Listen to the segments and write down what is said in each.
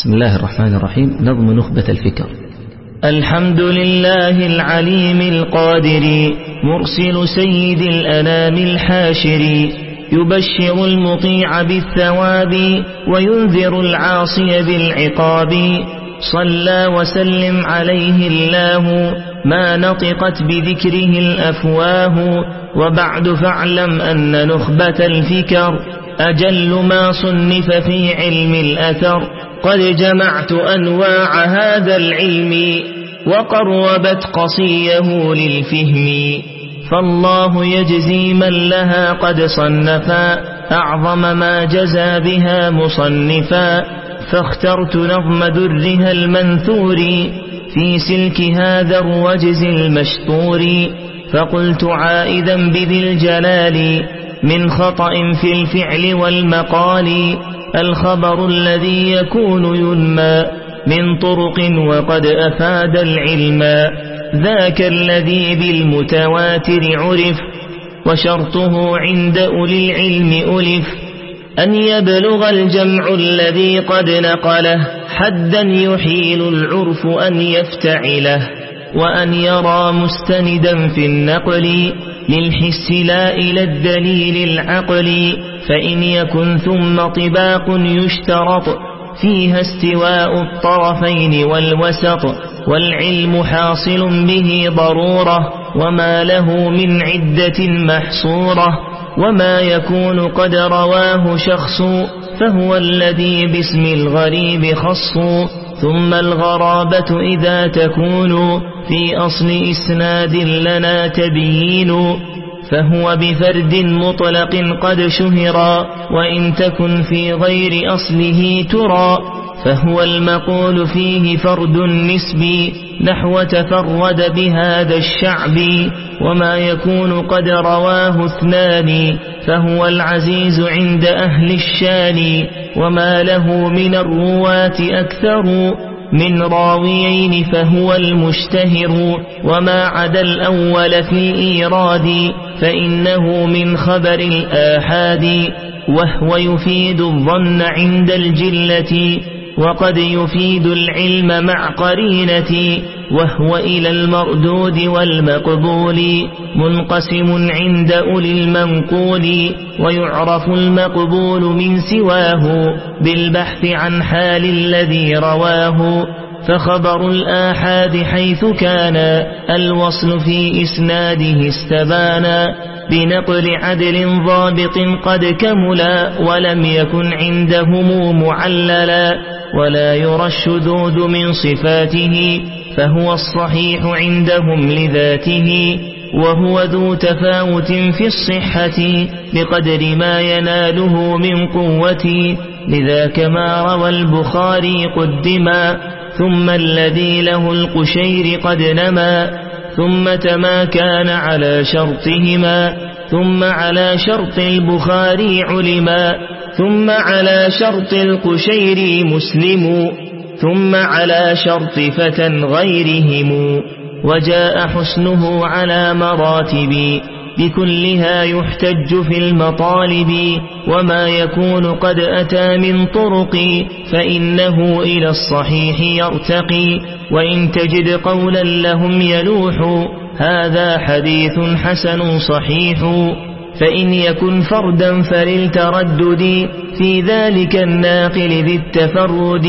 بسم الله الرحمن الرحيم. نظم نخبة الفكر. الحمد لله العليم القادر مرسل سيد الأنام الحاشر يبشر المطيع بالثواب وينذر العاصي بالعقاب. صلى وسلم عليه الله ما نطقت بذكره الأفواه. وبعد فاعلم أن نخبة الفكر أجل ما صنف في علم الأثر قد جمعت أنواع هذا العلم وقربت قصيه للفهم. فالله يجزي من لها قد صنفا أعظم ما جزى بها مصنفا. فاخترت نظم درها المنثور في سلك هذا الرجز المشطور. فقلت عائدا بذي الجلال من خطأ في الفعل والمقال الخبر الذي يكون ينمى من طرق وقد أفاد العلم. ذاك الذي بالمتواتر عرف وشرطه عند أولي العلم ألف. أن يبلغ الجمع الذي قد نقله حدا يحيل العرف أن يفتعله. وأن يرى مستندا في النقل للحس لا إلى الدليل العقل فإن يكن ثم طباق يشترط فيها استواء الطرفين والوسط والعلم حاصل به ضرورة وما له من عدة محصورة وما يكون قد رواه شخص فهو الذي باسم الغريب خص. ثم الغرابة إذا تكون في أصل إسناد لنا تبيين فهو بفرد مطلق قد شهرا وإن تكن في غير أصله ترى فهو المقول فيه فرد نسبي نحو تفرد بهذا الشعب وما يكون قد رواه اثنان فهو العزيز عند أهل الشان. وما له من الرواة أكثر من راويين فهو المشتهر وما عدا الأول في إيراد فإنه من خبر الآحاد وهو يفيد الظن عند الجلة وقد يفيد العلم مع قرينة وهو إلى المردود والمقبول منقسم عند أولي المنقول ويعرف المقبول من سواه بالبحث عن حال الذي رواه فخبر الآحاد حيث كان الوصل في إسناده استبانا. بنقل عدل ضابط قد كملا ولم يكن عندهم معللا ولا يرى الشذوذ من صفاته فهو الصحيح عندهم لذاته وهو ذو تفاوت في الصحة بقدر ما يناله من قوة لذاك ما روى البخاري قدما ثم الذي له القشير قد نما ثم تما كان على شرطهما ثم على شرط البخاري علما ثم على شرط القشير مسلم ثم على شرط فتى غيرهم وجاء حسنه على مراتب. بكلها يحتج في المطالب وما يكون قد أتى من طرق فإنه إلى الصحيح يرتقي. وإن تجد قولا لهم يلوح هذا حديث حسن صحيح. فإن يكن فردا فللتردد في ذلك الناقل ذي التفرد.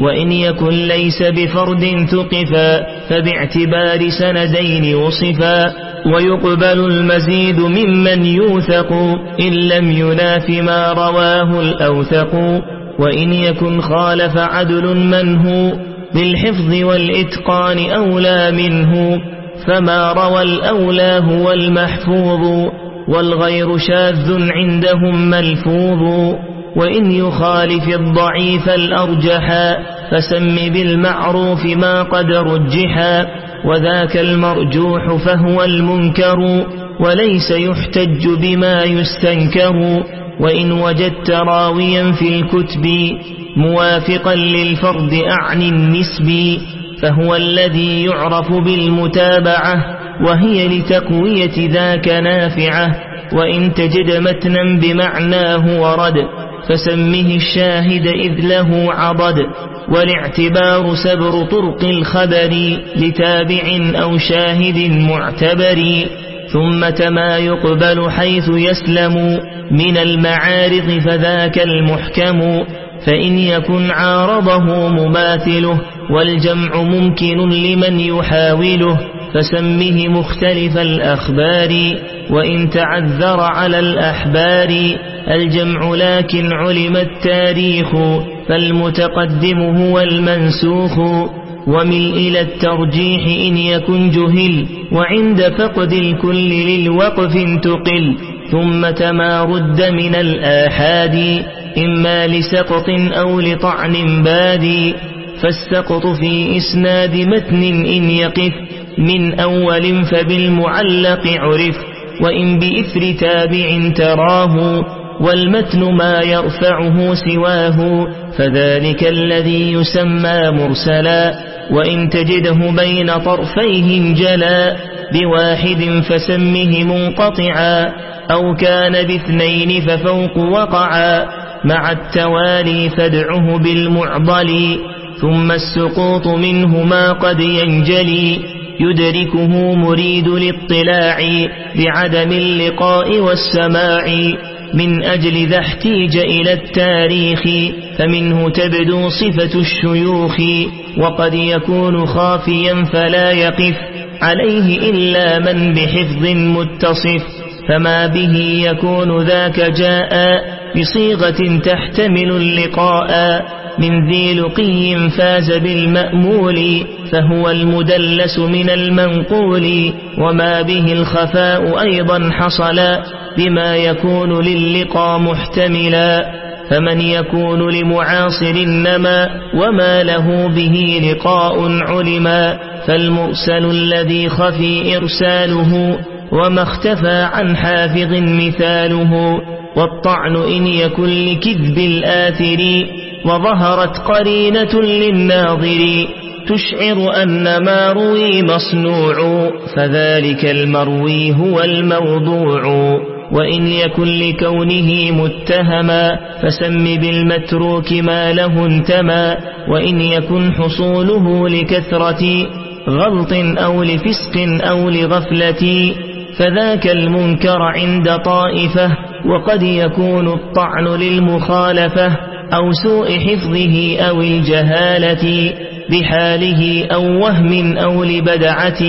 وإن يكن ليس بفرد ثقفا فباعتبار سندين وصفا. ويقبل المزيد ممن يوثق إن لم يناف ما رواه الأوثق. وإن يكن خالف عدل منه بالحفظ والإتقان أولى منه. فما روى الأولى هو المحفوظ والغير شاذ عندهم ملفوظ. وإن يخالف الضعيف الأرجحا فسم بالمعروف ما قد رجحا وذاك المرجوح فهو المنكر وليس يحتج بما يستنكر وإن وجدت راويا في الكتب موافقا للفرد أعني النسب فهو الذي يعرف بالمتابعة وهي لتقوية ذاك نافعة وإن تجد متنا بمعناه ورد فسمه الشاهد إذ له عضد والاعتبار سبر طرق الخبر لتابع أو شاهد معتبر ثم ما يقبل حيث يسلم من المعارض فذاك المحكم فإن يكن عارضه مماثله والجمع ممكن لمن يحاوله فسمه مختلف الأخبار وإن تعذر على الأحبار الجمع لكن علم التاريخ فالمتقدم هو المنسوخ ومل إلى الترجيح إن يكن جهل وعند فقد الكل للوقف تقل. ثم تما رد من الآحاد إما لسقط أو لطعن بادي فالسقط في إسناد متن إن يقف من أول فبالمعلق عرف. وإن بإثر تابع تراه والمتن ما يرفعه سواه فذلك الذي يسمى مرسلا وإن تجده بين طرفيه جلا بواحد فسمه منقطعا أو كان باثنين ففوق وقعا مع التوالي فادعه بالمعضل ثم السقوط منهما قد ينجلي يدركه مريد الاطلاع بعدم اللقاء والسماع. من أجل ذا احتيج إلى التاريخ فمنه تبدو صفة الشيوخ وقد يكون خافيا فلا يقف عليه إلا من بحفظ متصف فما به يكون ذاك جاء بصيغة تحتمل اللقاء من ذي لقي فاز بالمأمول فهو المدلس من المنقول وما به الخفاء أيضا حصل بما يكون للقى محتملا فمن يكون لمعاصر النما وما له به لقاء علما فالمرسل الذي خفي إرساله وما اختفى عن حافظ مثاله والطعن إن يكن لكذب الآثر وظهرت قرينة للناظر تشعر أن ما روي مصنوع فذلك المروي هو الموضوع وإن يكن لكونه متهما فسم بالمتروك ما له انتمى وإن يكن حصوله لكثرة غلط أو لفسق أو لغفلة فذاك المنكر عند طائفة وقد يكون الطعن للمخالفة أو سوء حفظه أو الجهالة بحاله أو وهم أو لبدعة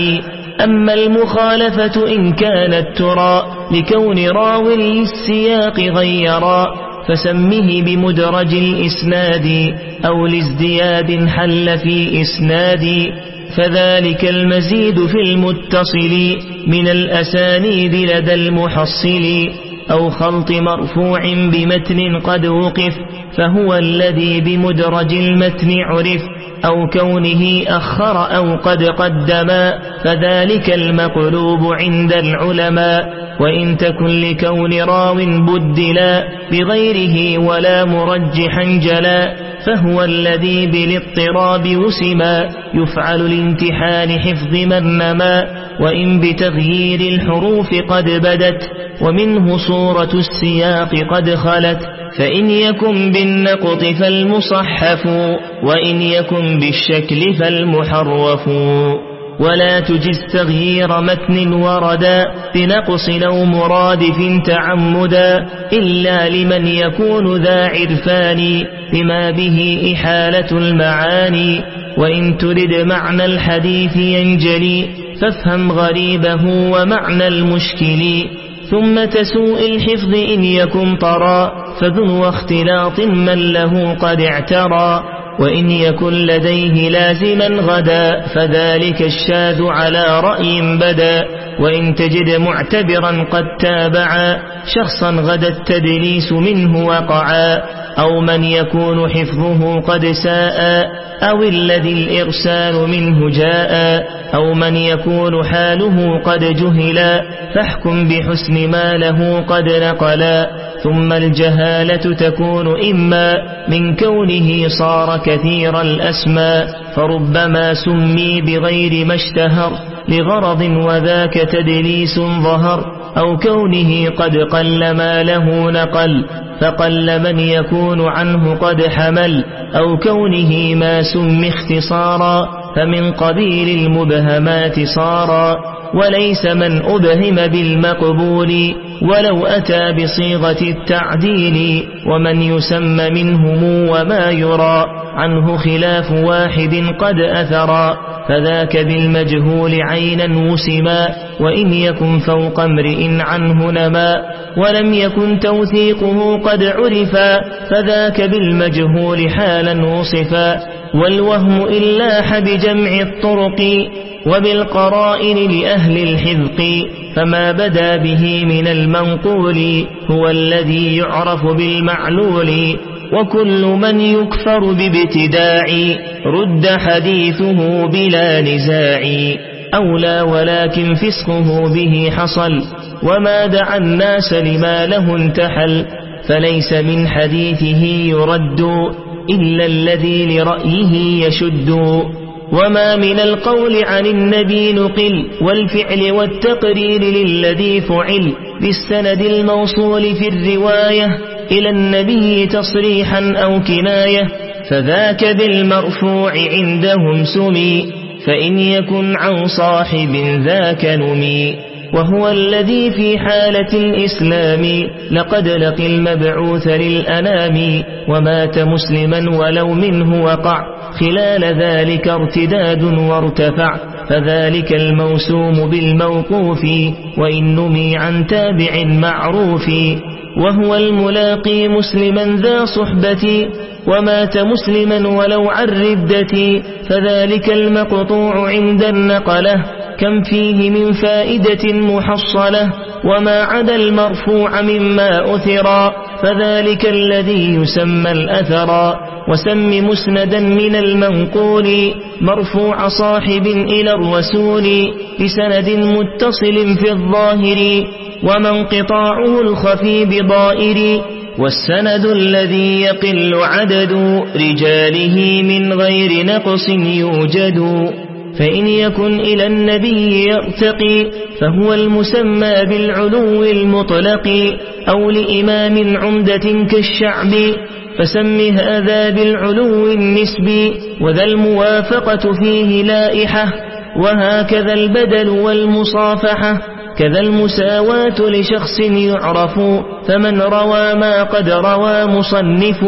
أما المخالفة إن كانت ترى لكون راو للسياق غيرا فسمه بمدرج الإسناد أو لازدياد حل في إسناد فذلك المزيد في المتصل من الأسانيد لدى المحصل. أو خلط مرفوع بمتن قد وقف فهو الذي بمدرج المتن عرف أو كونه أخر أو قد قدما فذلك المقلوب عند العلماء. وإن تكن لكون راو بدلا بغيره ولا مرجحا جلا فهو الذي بالاضطراب وسما يفعل لامتحان حفظ من نما وإن بتغيير الحروف قد بدت ومنه صورة السياق قد خلت فإن يكن بالنقط فالمصحف وإن يكن بالشكل فالمحرف ولا تجز تغيير متن وردا بنقص أو مرادف تعمدا إلا لمن يكون ذا عرفان بما به إحالة المعاني. وإن ترد معنى الحديث ينجلي فافهم غريبه ومعنى المشكل. ثم تسوء الحفظ إن يكن طرا فذو واختلاط من له قد اعترى. وإن يكن لديه لازما غدا فذلك الشاذ على رأي بدا وإن تجد معتبرا قد تابعا شخصا غدا التدليس منه وقعا أو من يكون حفظه قد ساء أو الذي الإرسال منه جاء أو من يكون حاله قد جهلا فاحكم بحسن ما له قد نقلا. ثم الجهالة تكون إما من كونه صار كثير الأسماء فربما سمي بغير ما اشتهر. لغرض وذاك تدليس ظهر أو كونه قد قل ما له نقل فقل من يكون عنه قد حمل أو كونه ما سم اختصارا فمن قبيل المبهمات صارا. وليس من أبهم بالمقبول ولو أتى بصيغة التعديل ومن يسمى منهم وما يرى عنه خلاف واحد قد أثرا فذاك بالمجهول عينا وسما وإن يكن فوق امرئ عنه نما ولم يكن توثيقه قد عرفا فذاك بالمجهول حالا وصفا والوهم إلا بجمع الطرق وبالقرائن لأهل الحذق فما بدا به من المنقول هو الذي يعرف بالمعلول وكل من يكفر بابتداع رد حديثه بلا نزاع أولى ولكن فسقه به حصل وما دعا الناس لما له انتحل فليس من حديثه يرد. إلا الذي لرأيه يشد. وما من القول عن النبي نقل والفعل والتقرير للذي فعل بالسند الموصول في الرواية إلى النبي تصريحا أو كناية فذاك بالمرفوع عندهم سمي فإن يكن عن صاحب ذاك نمي. وهو الذي في حالة الإسلام لقد لقي المبعوث للأنام ومات مسلما ولو منه وقع. خلال ذلك ارتداد وارتفع فذلك الموسوم بالموقوف وإن نمي عن تابع معروف. وهو الملاقي مسلما ذا صحبة ومات مسلما ولو عن ردة فذلك المقطوع عند النقلة. كم فيه من فائدة محصلة وما عدا المرفوع مما أثرا فذلك الذي يسمى الأثرا وسم مسندا من المنقول مرفوع صاحب إلى الرسول بسند متصل في الظاهر ومن قطاعه الخفي بضائر. والسند الذي يقل عدد رجاله من غير نقص يوجد. فإن يكن إلى النبي يرتقي فهو المسمى بالعلو المطلق أو لإمام عمدة كالشعب فسم هذا بالعلو النسبي وذا الموافقة فيه لائحة وهكذا البدل والمصافحة كذا المساواة لشخص يعرف فمن روى ما قد روى مصنف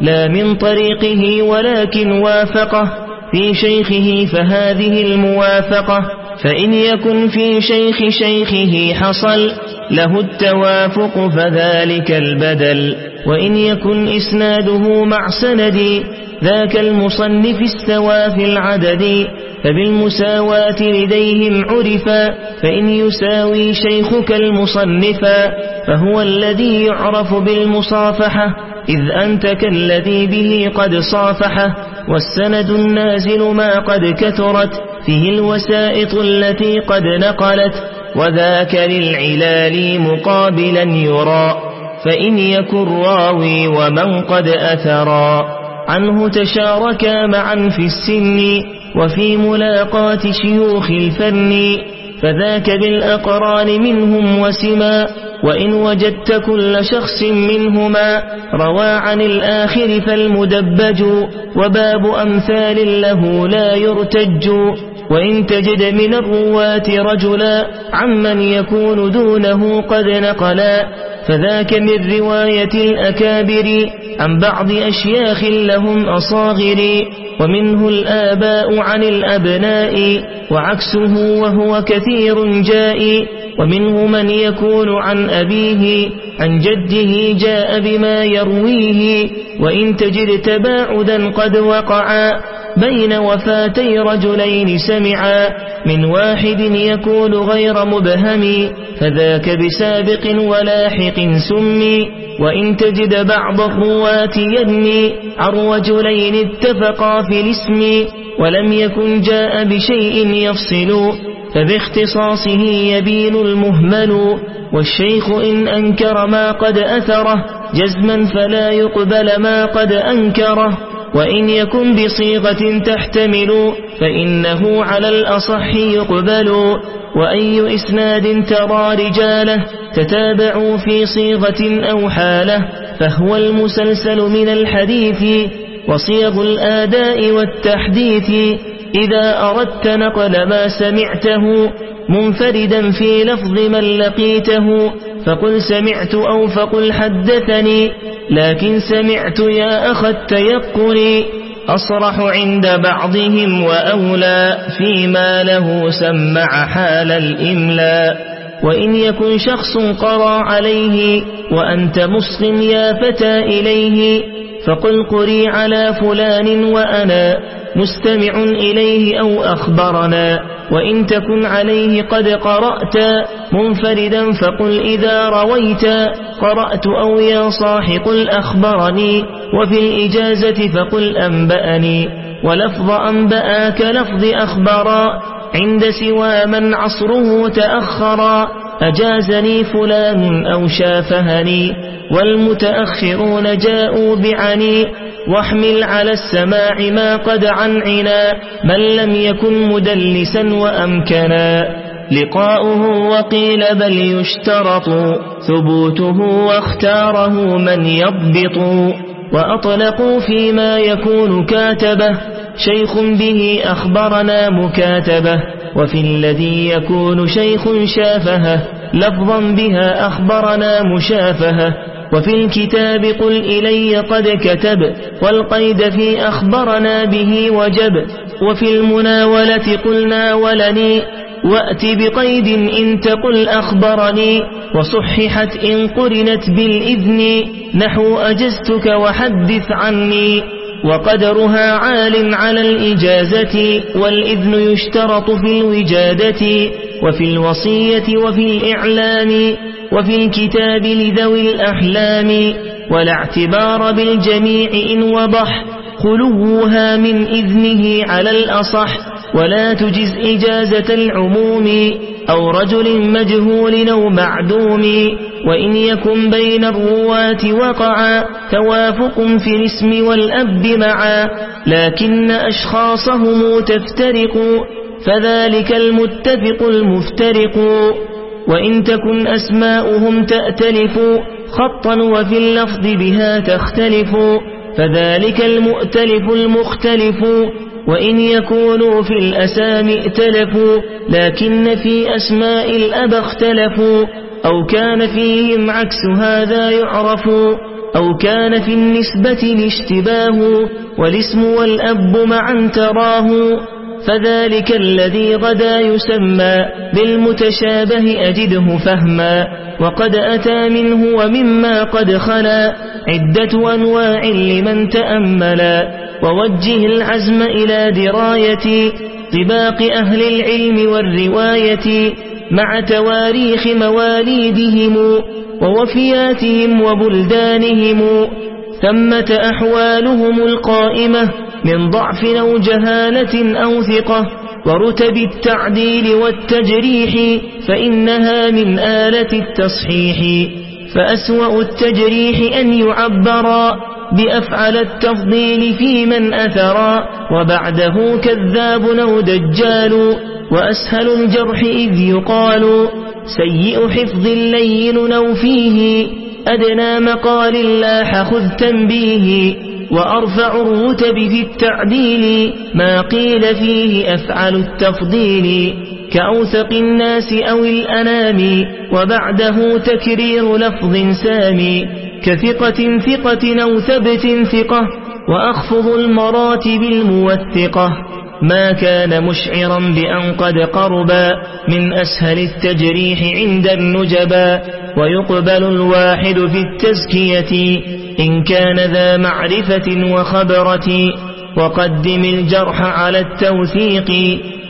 لا من طريقه ولكن وافقه. في شيخه فهذه الموافقة فإن يكن في شيخ شيخه حصل له التوافق فذلك البدل. وإن يكن إسناده مع سند ذاك المصنف استوى في العدد فبالمساواة لديهم عرفا فإن يساوي شيخك المصنفا فهو الذي يعرف بالمصافحة. إذ أنت كالذي به قد صافحه والسند النازل ما قد كثرت فيه الوسائط التي قد نقلت وذاك للعلال مقابلا يرى فإن يكن راوي ومن قد أثرا. عنه تشاركا معا في السن وفي ملاقات شيوخ الفن فذاك بالأقران منهم وسما وإن وجدت كل شخص منهما روى عن الآخر فالمدبج وباب أمثال له لا يرتج وإن تجد من الرواة رجلا عمن يكون دونه قد نقلا. فذاك من رواية الأكابر عن بعض أشياخ لهم أصاغر ومنه الآباء عن الأبناء وعكسه وهو كثير جاء ومنه من يكون عن أبيه عن جده جاء بما يرويه وإن تجد تباعدا قد وقعا. بين وفاتي رجلين سمعا من واحد يكون غير مبهم فذاك بسابق ولاحق سمي وإن تجد بعض الرواة يدني عن رجلين اتفقا في الاسم ولم يكن جاء بشيء يفصل فباختصاصه يبين المهمل والشيخ إن أنكر ما قد أثره جزما فلا يقبل ما قد أنكره. وإن يكن بصيغة تحتمل فإنه على الأصح يقبل وأي إسناد ترى رجاله تتابعوا في صيغة أو حالة فهو المسلسل من الحديث وصيغ الآداء والتحديث. إذا أردت نقل ما سمعته منفردا في لفظ من لقيته فقل سمعت أو فقل حدثني لكن سمعت يا أخ التيقن أصرح عند بعضهم وأولى فيما له سمع حال الإملاء وإن يكن شخص قرى عليه وأنت مسلم يا فتى إليه فقل قري على فلان وأنا مستمع إليه أو أخبرنا وإن تكن عليه قد قرأت منفردا فقل إذا رويت قرأت أو يا صاح قل أخبرني وفي الإجازة فقل أنبأني ولفظ أنبأ كلفظ أخبرا عند سوى من عصره تأخرا أجازني فلان أو شافهني والمتأخرون جاءوا بعني واحمل على السماع ما قد عنعنا من لم يكن مدلسا وأمكنا. لقاؤه وقيل بل يشترط ثبوته واختاره من يضبط. وأطلقوا فيما يكون كاتبه شيخ به أخبرنا مكاتبه. وفي الذي يكون شيخ شافهه لفظا بها أخبرنا مشافهه وفي الكتاب قل إلي قد كتب والقيد في أخبرنا به وجب. وفي المناولة قلنا ولني وأت بقيد إن تقل أخبرني. وصححت إن قرنت بالإذن نحو أجزتك وحدث عني. وقدرها عال على الإجازة والإذن يشترط في الوجادة وفي الوصية وفي الإعلام وفي الكتاب لذوي الأحلام ولا اعتبار بالجميع إن وضح خلوها من إذنه على الأصح. ولا تجز إجازة العموم أو رجل مجهول أو معدوم وإن يكن بين الرواة وقعا توافق في الاسم والأب معا لكن أشخاصهم تفترق فذلك المتفق المفترق. وإن تكن أسماؤهم تأتلف خطا وفي اللفظ بها تختلف فذلك المؤتلف المختلف. وإن يكونوا في الأسام ائتلفوا لكن في أسماء الأب اختلفوا أو كان فيهم عكس هذا يعرف أو كان في النسبة الاشتباه والاسم والأب معا تراه فذلك الذي غدا يسمى بالمتشابه أجده فهما وقد أتى منه ومما قد خلا عدة أنواع لمن تأملا. ووجه العزم إلى دراية طباق أهل العلم والرواية مع تواريخ مواليدهم ووفياتهم وبلدانهم ثمة أحوالهم القائمة من ضعف أو جهالة أو ثقة ورتب التعديل والتجريح فإنها من آلة التصحيح. فأسوأ التجريح أن يعبرا بأفعل التفضيل في من أثرا وبعده كذاب أو دجال وأسهل الجرح إذ يقال سيء حفظ لين أو فيه أدنى مقال لاح خذ تنبيه وأرفع الرتب في التعديل ما قيل فيه أفعل التفضيل. كأوثق الناس أو الأنام وبعده تكرير لفظ سامي كثقة ثقة أو ثبت ثقة وأخفض المراتب الموثقة. ما كان مشعرا بأن قد قربا من أسهل التجريح عند النجبا ويقبل الواحد في التزكية إن كان ذا معرفة وخبرة. وقدم الجرح على التوثيق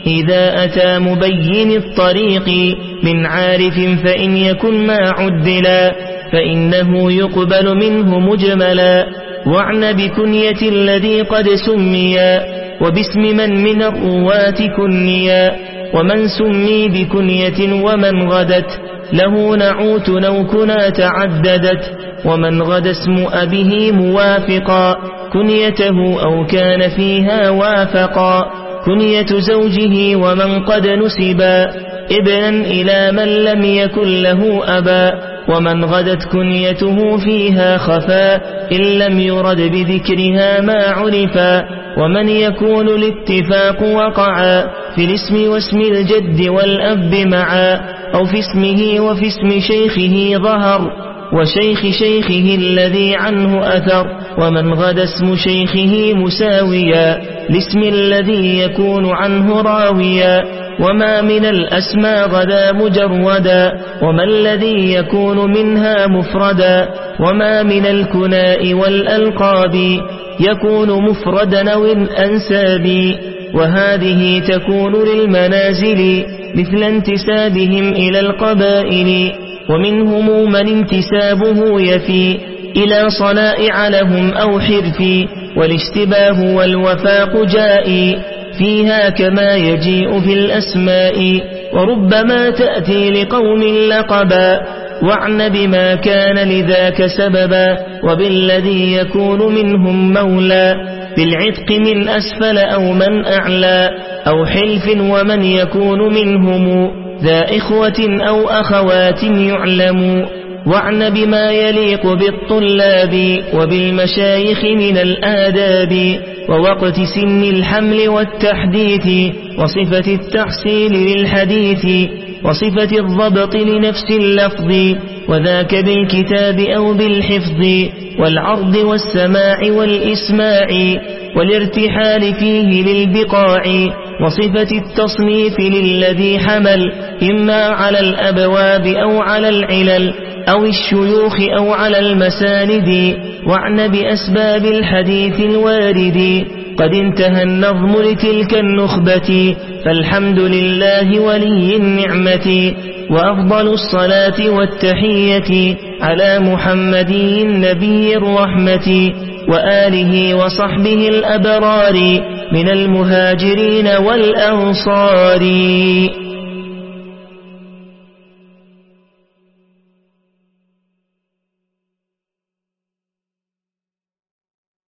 إذا أتى مبين الطريق من عارف فإن يكن ما عدلا فإنه يقبل منه مجملا وعن بكنية الذي قد سميا وباسم من من الرواة كنيا ومن سمي بكنية ومن غدت له نعوت لو كنا تعددت ومن غدا اسم أبيه موافقا كنيته أو كان فيها وافقا كنية زوجه ومن قد نسبا ابنا إلى من لم يكن له أبا ومن غدت كنيته فيها خفا إن لم يرد بذكرها ما عرفا ومن يكون الاتفاق وقعا في الاسم واسم الجد والأب معا أو في اسمه وفي اسم شيخه ظهر. وشيخ شيخه الذي عنه أثر ومن غدا اسم شيخه مساويا لاسم الذي يكون عنه راويا وما من الأسماء غدا مجردا وما الذي يكون منها مفردا وما من الكناء والألقاب يكون مفردا أو الأنساب وهذه تكون للمنازل مثل انتسابهم إلى القبائل. ومنهم من انتسابه يفي إلى صنائع لهم أو حرفي والاشتباه والوفاق جائي فيها كما يجيء في الأسماء وربما تأتي لقوم لقبا واعن بما كان لذاك سببا وبالذي يكون منهم مولى بالعتق من أسفل أو من أعلى أو حلف ومن يكون منهم ذا إخوة أو أخوات يعلم. واعن بما يليق بالطلاب وبالمشايخ من الآداب ووقت سن الحمل والتحديث وصفة التحصيل للحديث وصفة الضبط لنفس اللفظ وذاك بالكتاب أو بالحفظ والعرض والسماع والإسماع والارتحال فيه للبقاع وصفة التصنيف للذي حمل إما على الأبواب أو على العلل أو الشيوخ أو على المساند واعن بأسباب الحديث الوارد. قد انتهى النظم لتلك النخبة فالحمد لله ولي النعمة. وأفضل الصلاة والتحية على محمد النبي الرحمة. وآله وصحبه الأبرار من المهاجرين والأنصار.